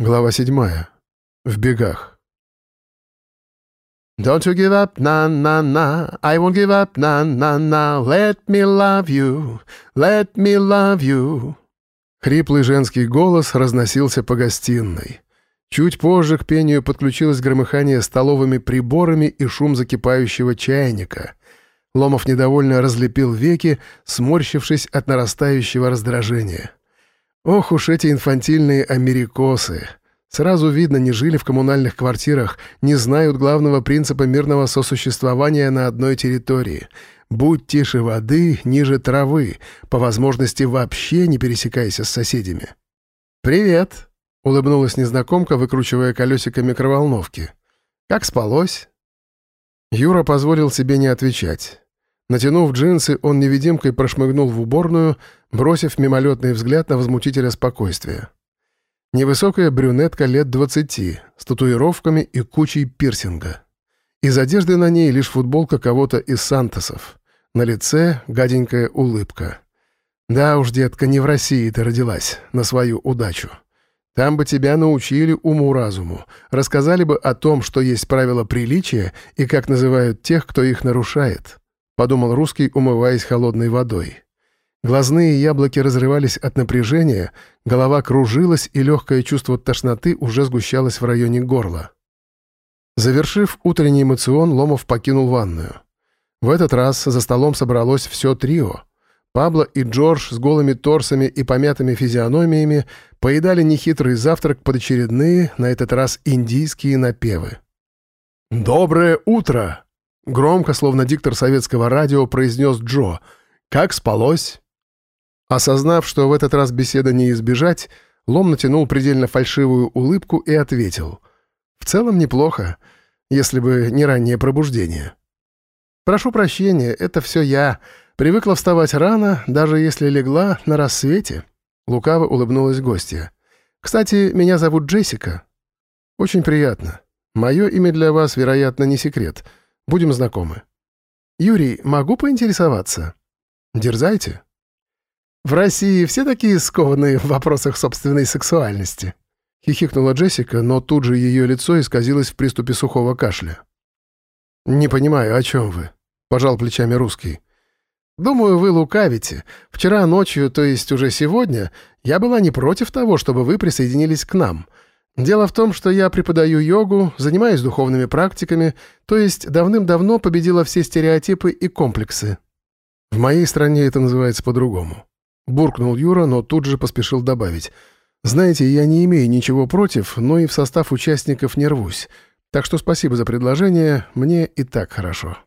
Глава седьмая. В бегах. Don't you give up, na na na. I won't give up, na na na. Let me love you, let me love you. Хриплый женский голос разносился по гостиной. Чуть позже к пению подключилось громыхание столовыми приборами и шум закипающего чайника. Ломов недовольно разлепил веки, сморщившись от нарастающего раздражения. Ох уж эти инфантильные америкосы! Сразу видно, не жили в коммунальных квартирах, не знают главного принципа мирного сосуществования на одной территории. Будь тише воды, ниже травы, по возможности вообще не пересекайся с соседями. «Привет!» — улыбнулась незнакомка, выкручивая колесико микроволновки. «Как спалось?» Юра позволил себе не отвечать. Натянув джинсы, он невидимкой прошмыгнул в уборную, бросив мимолетный взгляд на возмутителя спокойствия. Невысокая брюнетка лет двадцати, с татуировками и кучей пирсинга. Из одежды на ней лишь футболка кого-то из Сантосов. На лице гаденькая улыбка. Да уж, детка, не в России ты родилась, на свою удачу. Там бы тебя научили уму-разуму, рассказали бы о том, что есть правила приличия и как называют тех, кто их нарушает подумал русский, умываясь холодной водой. Глазные яблоки разрывались от напряжения, голова кружилась, и легкое чувство тошноты уже сгущалось в районе горла. Завершив утренний эмоцион, Ломов покинул ванную. В этот раз за столом собралось все трио. Пабло и Джордж с голыми торсами и помятыми физиономиями поедали нехитрый завтрак под очередные, на этот раз индийские напевы. «Доброе утро!» Громко, словно диктор советского радио, произнес Джо. «Как спалось?» Осознав, что в этот раз беседа не избежать, Лом натянул предельно фальшивую улыбку и ответил. «В целом неплохо, если бы не раннее пробуждение». «Прошу прощения, это все я. Привыкла вставать рано, даже если легла на рассвете». Лукаво улыбнулась гостья. «Кстати, меня зовут Джессика». «Очень приятно. Мое имя для вас, вероятно, не секрет». Будем знакомы. Юрий, могу поинтересоваться? Дерзайте. В России все такие скованные в вопросах собственной сексуальности. Хихикнула Джессика, но тут же ее лицо исказилось в приступе сухого кашля. «Не понимаю, о чем вы?» — пожал плечами русский. «Думаю, вы лукавите. Вчера ночью, то есть уже сегодня, я была не против того, чтобы вы присоединились к нам. Дело в том, что я преподаю йогу, занимаюсь духовными практиками, то есть давным-давно победила все стереотипы и комплексы. В моей стране это называется по-другому. Буркнул Юра, но тут же поспешил добавить. Знаете, я не имею ничего против, но и в состав участников не рвусь. Так что спасибо за предложение, мне и так хорошо.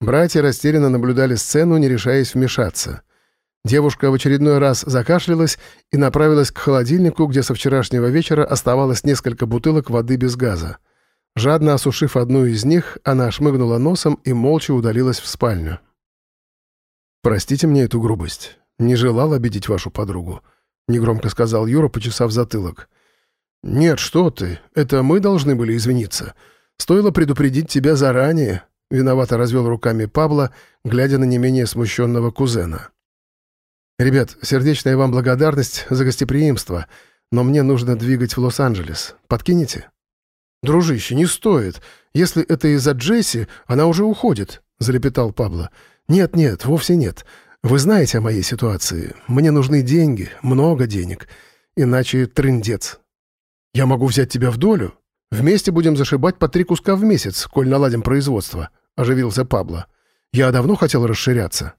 Братья растерянно наблюдали сцену, не решаясь вмешаться. Девушка в очередной раз закашлялась и направилась к холодильнику, где со вчерашнего вечера оставалось несколько бутылок воды без газа. Жадно осушив одну из них, она шмыгнула носом и молча удалилась в спальню. «Простите мне эту грубость. Не желал обидеть вашу подругу», — негромко сказал Юра, почесав затылок. «Нет, что ты. Это мы должны были извиниться. Стоило предупредить тебя заранее», — виновато развел руками Пабло, глядя на не менее смущенного кузена. «Ребят, сердечная вам благодарность за гостеприимство, но мне нужно двигать в Лос-Анджелес. Подкинете?» «Дружище, не стоит. Если это из-за Джесси, она уже уходит», — залепетал Пабло. «Нет-нет, вовсе нет. Вы знаете о моей ситуации. Мне нужны деньги, много денег. Иначе трындец. Я могу взять тебя в долю. Вместе будем зашибать по три куска в месяц, коль наладим производство», — оживился Пабло. «Я давно хотел расширяться».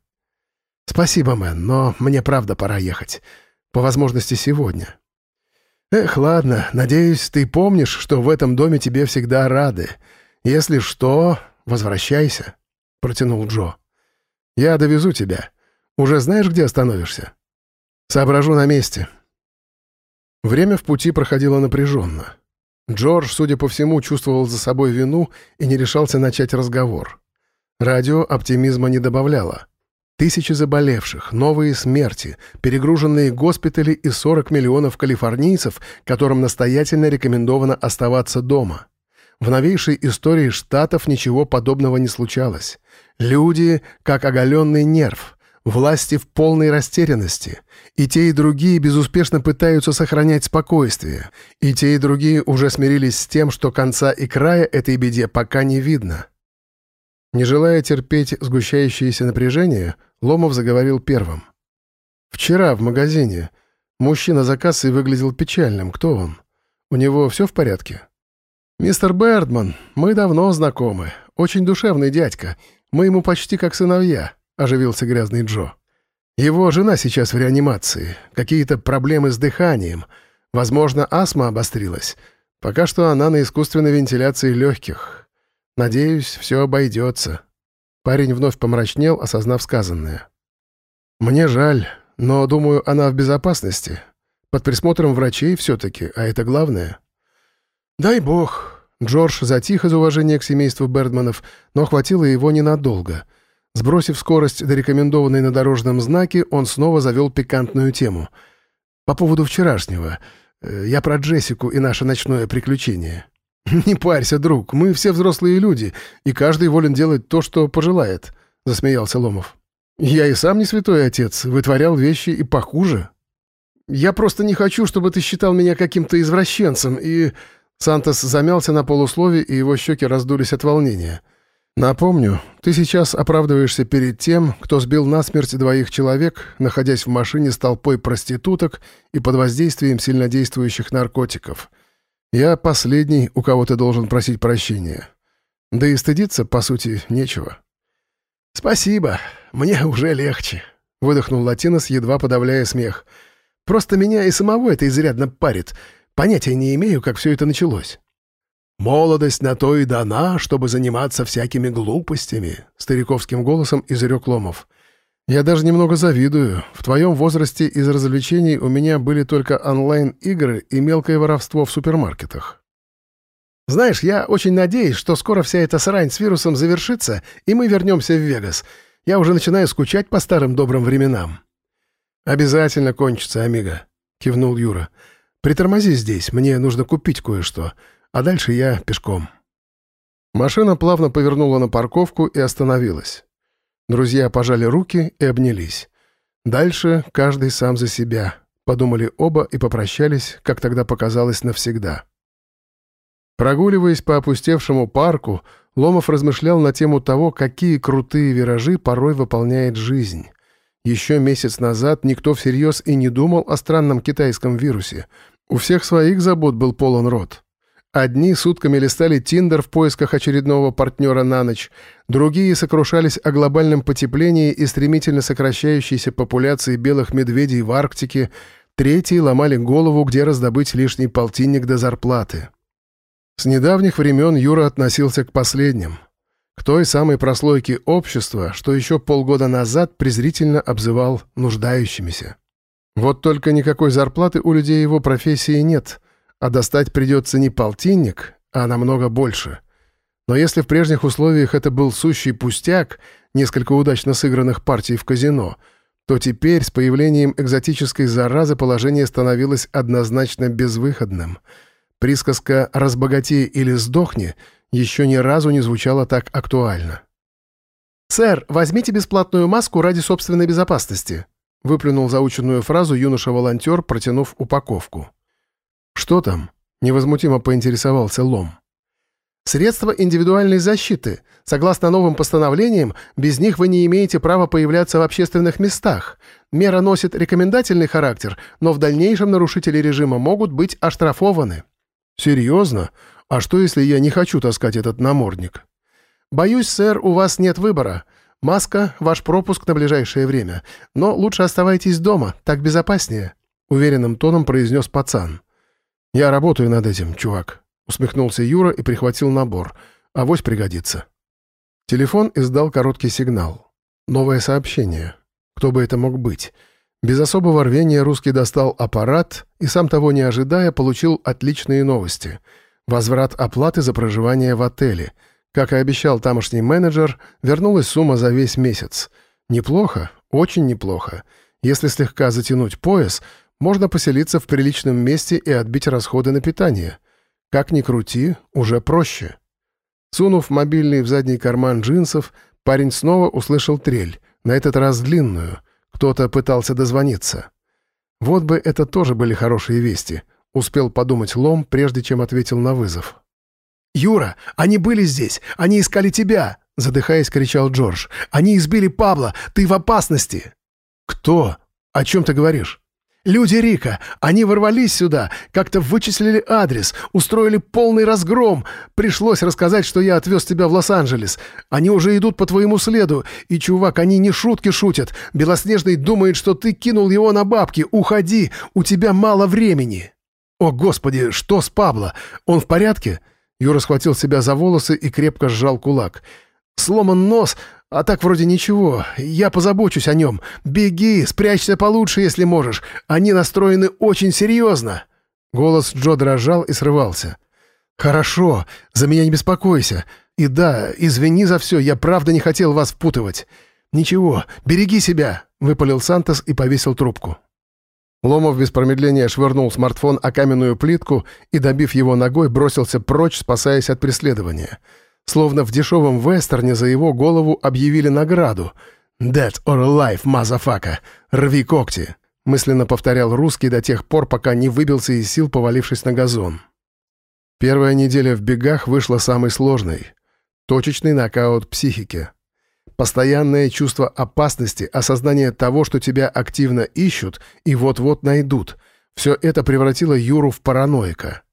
«Спасибо, мэн, но мне правда пора ехать. По возможности сегодня». «Эх, ладно, надеюсь, ты помнишь, что в этом доме тебе всегда рады. Если что, возвращайся», — протянул Джо. «Я довезу тебя. Уже знаешь, где остановишься?» «Соображу на месте». Время в пути проходило напряженно. Джордж, судя по всему, чувствовал за собой вину и не решался начать разговор. Радио оптимизма не добавляло. Тысячи заболевших, новые смерти, перегруженные госпитали и 40 миллионов калифорнийцев, которым настоятельно рекомендовано оставаться дома. В новейшей истории Штатов ничего подобного не случалось. Люди, как оголенный нерв, власти в полной растерянности. И те, и другие безуспешно пытаются сохранять спокойствие. И те, и другие уже смирились с тем, что конца и края этой беде пока не видно. Не желая терпеть сгущающееся напряжение, Ломов заговорил первым. «Вчера в магазине мужчина за кассой выглядел печальным. Кто он? У него все в порядке?» «Мистер Бердман, мы давно знакомы. Очень душевный дядька. Мы ему почти как сыновья», — оживился грязный Джо. «Его жена сейчас в реанимации. Какие-то проблемы с дыханием. Возможно, астма обострилась. Пока что она на искусственной вентиляции легких. Надеюсь, все обойдется». Парень вновь помрачнел, осознав сказанное. «Мне жаль, но, думаю, она в безопасности. Под присмотром врачей все-таки, а это главное». «Дай бог». Джордж затих из уважения к семейству Бердманов, но хватило его ненадолго. Сбросив скорость до рекомендованной на дорожном знаке, он снова завел пикантную тему. «По поводу вчерашнего. Э, я про Джессику и наше ночное приключение». «Не парься, друг, мы все взрослые люди, и каждый волен делать то, что пожелает», — засмеялся Ломов. «Я и сам не святой отец, вытворял вещи и похуже. Я просто не хочу, чтобы ты считал меня каким-то извращенцем и...» Сантос замялся на полуслове, и его щеки раздулись от волнения. «Напомню, ты сейчас оправдываешься перед тем, кто сбил насмерть двоих человек, находясь в машине с толпой проституток и под воздействием сильнодействующих наркотиков. Я последний, у кого ты должен просить прощения. Да и стыдиться, по сути, нечего». «Спасибо, мне уже легче», — выдохнул Латинос, едва подавляя смех. «Просто меня и самого это изрядно парит». Понятия не имею, как все это началось». «Молодость на то и дана, чтобы заниматься всякими глупостями», — стариковским голосом изрек Ломов. «Я даже немного завидую. В твоем возрасте из развлечений у меня были только онлайн-игры и мелкое воровство в супермаркетах». «Знаешь, я очень надеюсь, что скоро вся эта срань с вирусом завершится, и мы вернемся в Вегас. Я уже начинаю скучать по старым добрым временам». «Обязательно кончится, Амиго», — кивнул Юра. Притормози здесь, мне нужно купить кое-что, а дальше я пешком». Машина плавно повернула на парковку и остановилась. Друзья пожали руки и обнялись. Дальше каждый сам за себя, подумали оба и попрощались, как тогда показалось, навсегда. Прогуливаясь по опустевшему парку, Ломов размышлял на тему того, какие крутые виражи порой выполняет жизнь. Еще месяц назад никто всерьез и не думал о странном китайском вирусе. У всех своих забот был полон рот. Одни сутками листали Тиндер в поисках очередного партнера на ночь, другие сокрушались о глобальном потеплении и стремительно сокращающейся популяции белых медведей в Арктике, третьи ломали голову, где раздобыть лишний полтинник до зарплаты. С недавних времен Юра относился к последним — к той самой прослойке общества, что еще полгода назад презрительно обзывал нуждающимися. Вот только никакой зарплаты у людей его профессии нет, а достать придется не полтинник, а намного больше. Но если в прежних условиях это был сущий пустяк, несколько удачно сыгранных партий в казино, то теперь с появлением экзотической заразы положение становилось однозначно безвыходным. Присказка «разбогатей или сдохни» — еще ни разу не звучало так актуально. «Сэр, возьмите бесплатную маску ради собственной безопасности», выплюнул заученную фразу юноша-волонтер, протянув упаковку. «Что там?» — невозмутимо поинтересовался Лом. «Средства индивидуальной защиты. Согласно новым постановлениям, без них вы не имеете права появляться в общественных местах. Мера носит рекомендательный характер, но в дальнейшем нарушители режима могут быть оштрафованы». «Серьезно? «А что, если я не хочу таскать этот намордник?» «Боюсь, сэр, у вас нет выбора. Маска — ваш пропуск на ближайшее время. Но лучше оставайтесь дома, так безопаснее», — уверенным тоном произнес пацан. «Я работаю над этим, чувак», — усмехнулся Юра и прихватил набор. «Авось пригодится». Телефон издал короткий сигнал. Новое сообщение. Кто бы это мог быть? Без особого рвения русский достал аппарат и, сам того не ожидая, получил отличные новости — Возврат оплаты за проживание в отеле. Как и обещал тамошний менеджер, вернулась сумма за весь месяц. Неплохо, очень неплохо. Если слегка затянуть пояс, можно поселиться в приличном месте и отбить расходы на питание. Как ни крути, уже проще. Сунув мобильный в задний карман джинсов, парень снова услышал трель. на этот раз длинную. Кто-то пытался дозвониться. Вот бы это тоже были хорошие вести, успел подумать Лом, прежде чем ответил на вызов. «Юра, они были здесь! Они искали тебя!» Задыхаясь, кричал Джордж. «Они избили Пабло! Ты в опасности!» «Кто? О чем ты говоришь?» Люди Рика, они ворвались сюда, как-то вычислили адрес, устроили полный разгром. Пришлось рассказать, что я отвез тебя в Лос-Анджелес. Они уже идут по твоему следу. И, чувак, они не шутки шутят. Белоснежный думает, что ты кинул его на бабки. Уходи, у тебя мало времени. О, Господи, что с Пабло? Он в порядке? Юра схватил себя за волосы и крепко сжал кулак. Сломан нос, а так вроде ничего. Я позабочусь о нем. Беги, спрячься получше, если можешь. Они настроены очень серьезно». Голос Джо дрожал и срывался. «Хорошо, за меня не беспокойся. И да, извини за все, я правда не хотел вас впутывать. Ничего, береги себя», — выпалил Сантос и повесил трубку. Ломов без промедления швырнул смартфон о каменную плитку и, добив его ногой, бросился прочь, спасаясь от преследования. Словно в дешевом вестерне за его голову объявили награду. «Dead or alive, motherfucker! Рви когти!» мысленно повторял русский до тех пор, пока не выбился из сил, повалившись на газон. Первая неделя в бегах вышла самой сложной. Точечный нокаут психики. Постоянное чувство опасности, осознание того, что тебя активно ищут и вот-вот найдут. Все это превратило Юру в параноика.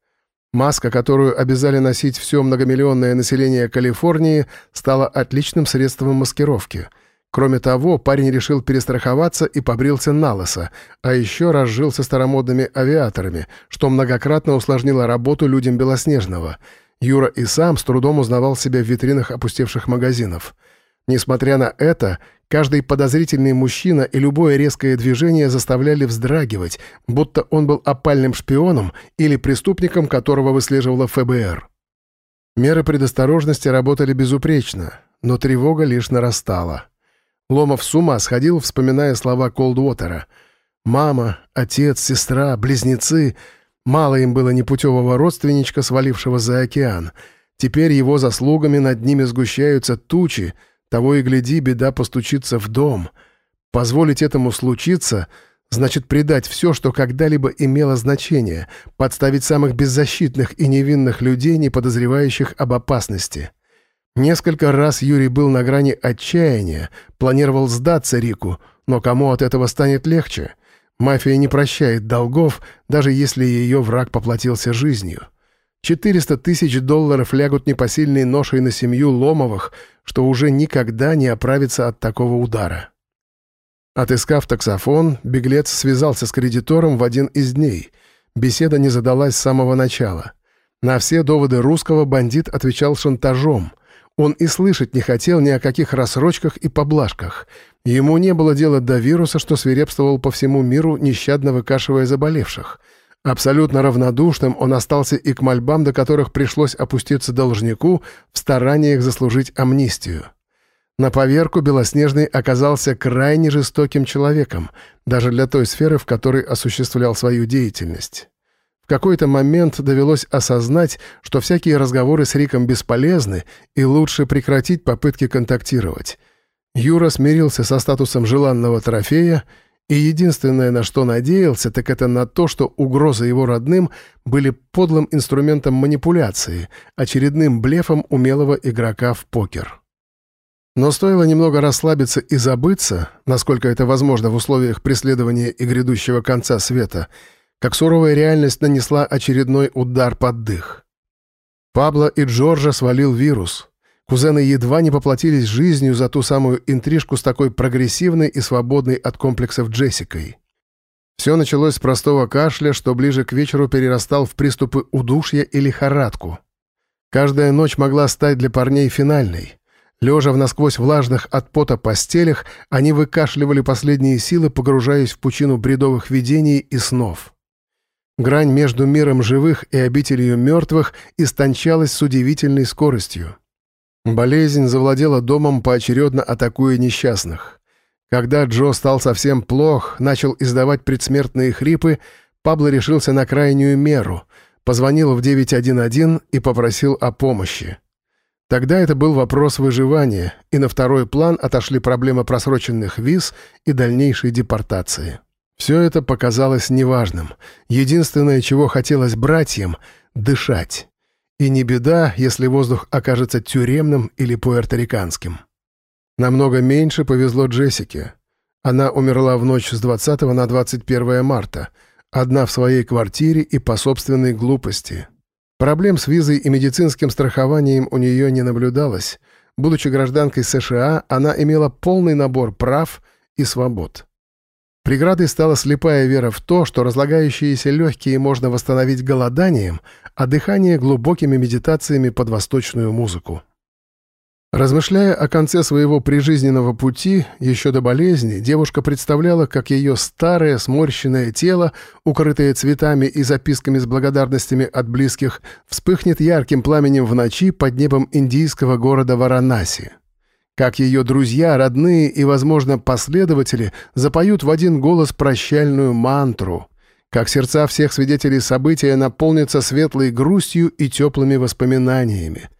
Маска, которую обязали носить все многомиллионное население Калифорнии, стала отличным средством маскировки. Кроме того, парень решил перестраховаться и побрился на лысо, а еще разжился старомодными авиаторами, что многократно усложнило работу людям Белоснежного. Юра и сам с трудом узнавал себя в витринах опустевших магазинов. Несмотря на это, Каждый подозрительный мужчина и любое резкое движение заставляли вздрагивать, будто он был опальным шпионом или преступником, которого выслеживала ФБР. Меры предосторожности работали безупречно, но тревога лишь нарастала. Ломов с ума сходил, вспоминая слова Колдуотера. «Мама, отец, сестра, близнецы...» Мало им было непутевого родственничка, свалившего за океан. Теперь его заслугами над ними сгущаются тучи, того и гляди, беда постучится в дом. Позволить этому случиться значит предать все, что когда-либо имело значение, подставить самых беззащитных и невинных людей, не подозревающих об опасности. Несколько раз Юрий был на грани отчаяния, планировал сдаться Рику, но кому от этого станет легче? Мафия не прощает долгов, даже если ее враг поплатился жизнью. 400 тысяч долларов лягут непосильной ношей на семью Ломовых, что уже никогда не оправится от такого удара. Отыскав таксофон, беглец связался с кредитором в один из дней. Беседа не задалась с самого начала. На все доводы русского бандит отвечал шантажом. Он и слышать не хотел ни о каких рассрочках и поблажках. Ему не было дела до вируса, что свирепствовал по всему миру, нещадно выкашивая заболевших — Абсолютно равнодушным он остался и к мольбам, до которых пришлось опуститься должнику в стараниях заслужить амнистию. На поверку Белоснежный оказался крайне жестоким человеком, даже для той сферы, в которой осуществлял свою деятельность. В какой-то момент довелось осознать, что всякие разговоры с Риком бесполезны и лучше прекратить попытки контактировать. Юра смирился со статусом желанного трофея и единственное, на что надеялся, так это на то, что угрозы его родным были подлым инструментом манипуляции, очередным блефом умелого игрока в покер. Но стоило немного расслабиться и забыться, насколько это возможно в условиях преследования и грядущего конца света, как суровая реальность нанесла очередной удар под дых. Пабло и Джорджа свалил вирус — Кузены едва не поплатились жизнью за ту самую интрижку с такой прогрессивной и свободной от комплексов Джессикой. Все началось с простого кашля, что ближе к вечеру перерастал в приступы удушья и лихорадку. Каждая ночь могла стать для парней финальной. Лежа в насквозь влажных от пота постелях, они выкашливали последние силы, погружаясь в пучину бредовых видений и снов. Грань между миром живых и обителью мертвых истончалась с удивительной скоростью. Болезнь завладела домом, поочередно атакуя несчастных. Когда Джо стал совсем плох, начал издавать предсмертные хрипы, Пабло решился на крайнюю меру, позвонил в 911 и попросил о помощи. Тогда это был вопрос выживания, и на второй план отошли проблемы просроченных виз и дальнейшей депортации. Все это показалось неважным. Единственное, чего хотелось братьям — дышать. И не беда, если воздух окажется тюремным или пуэрториканским. Намного меньше повезло Джессике. Она умерла в ночь с 20 на 21 марта, одна в своей квартире и по собственной глупости. Проблем с визой и медицинским страхованием у нее не наблюдалось. Будучи гражданкой США, она имела полный набор прав и свобод. Преградой стала слепая вера в то, что разлагающиеся легкие можно восстановить голоданием, а дыхание — глубокими медитациями под восточную музыку. Размышляя о конце своего прижизненного пути, еще до болезни, девушка представляла, как ее старое сморщенное тело, укрытое цветами и записками с благодарностями от близких, вспыхнет ярким пламенем в ночи под небом индийского города Варанаси как ее друзья, родные и, возможно, последователи запоют в один голос прощальную мантру, как сердца всех свидетелей события наполнятся светлой грустью и теплыми воспоминаниями,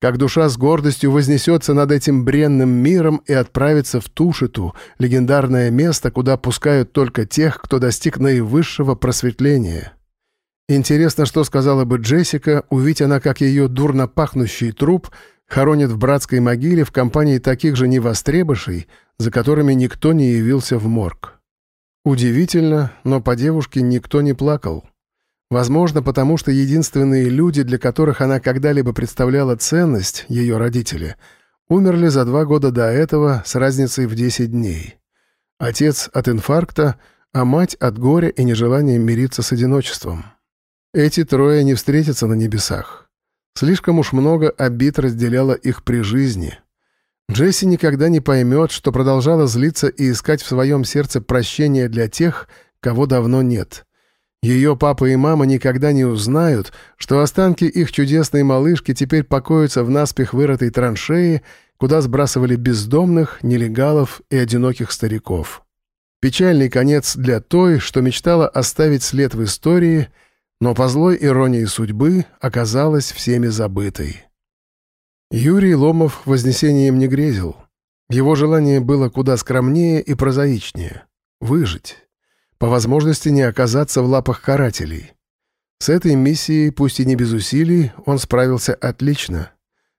как душа с гордостью вознесется над этим бренным миром и отправится в Тушиту, легендарное место, куда пускают только тех, кто достиг наивысшего просветления. Интересно, что сказала бы Джессика, увидеть она, как ее дурно пахнущий труп — хоронят в братской могиле в компании таких же невостребышей, за которыми никто не явился в морг. Удивительно, но по девушке никто не плакал. Возможно, потому что единственные люди, для которых она когда-либо представляла ценность, ее родители, умерли за два года до этого с разницей в 10 дней. Отец от инфаркта, а мать от горя и нежелания мириться с одиночеством. Эти трое не встретятся на небесах. Слишком уж много обид разделяло их при жизни. Джесси никогда не поймет, что продолжала злиться и искать в своем сердце прощения для тех, кого давно нет. Ее папа и мама никогда не узнают, что останки их чудесной малышки теперь покоятся в наспех вырытой траншеи, куда сбрасывали бездомных, нелегалов и одиноких стариков. Печальный конец для той, что мечтала оставить след в истории — но по злой иронии судьбы оказалась всеми забытой. Юрий Ломов вознесением не грезил. Его желание было куда скромнее и прозаичнее — выжить. По возможности не оказаться в лапах карателей. С этой миссией, пусть и не без усилий, он справился отлично.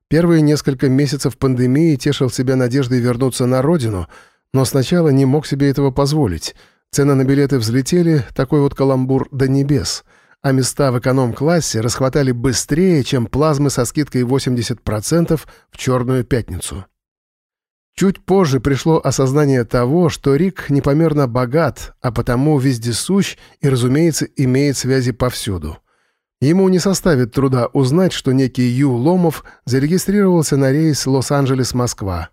Первые несколько месяцев пандемии тешил себя надеждой вернуться на родину, но сначала не мог себе этого позволить. Цены на билеты взлетели, такой вот каламбур до небес — а места в эконом-классе расхватали быстрее, чем плазмы со скидкой 80% в «Черную пятницу». Чуть позже пришло осознание того, что Рик непомерно богат, а потому вездесущ и, разумеется, имеет связи повсюду. Ему не составит труда узнать, что некий Ю Ломов зарегистрировался на рейс Лос-Анджелес-Москва.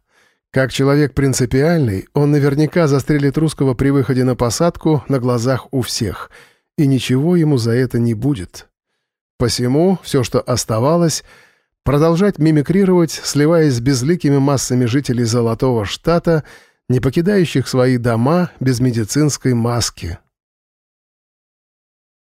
Как человек принципиальный, он наверняка застрелит русского при выходе на посадку на глазах у всех — и ничего ему за это не будет. Посему все, что оставалось, продолжать мимикрировать, сливаясь с безликими массами жителей Золотого Штата, не покидающих свои дома без медицинской маски —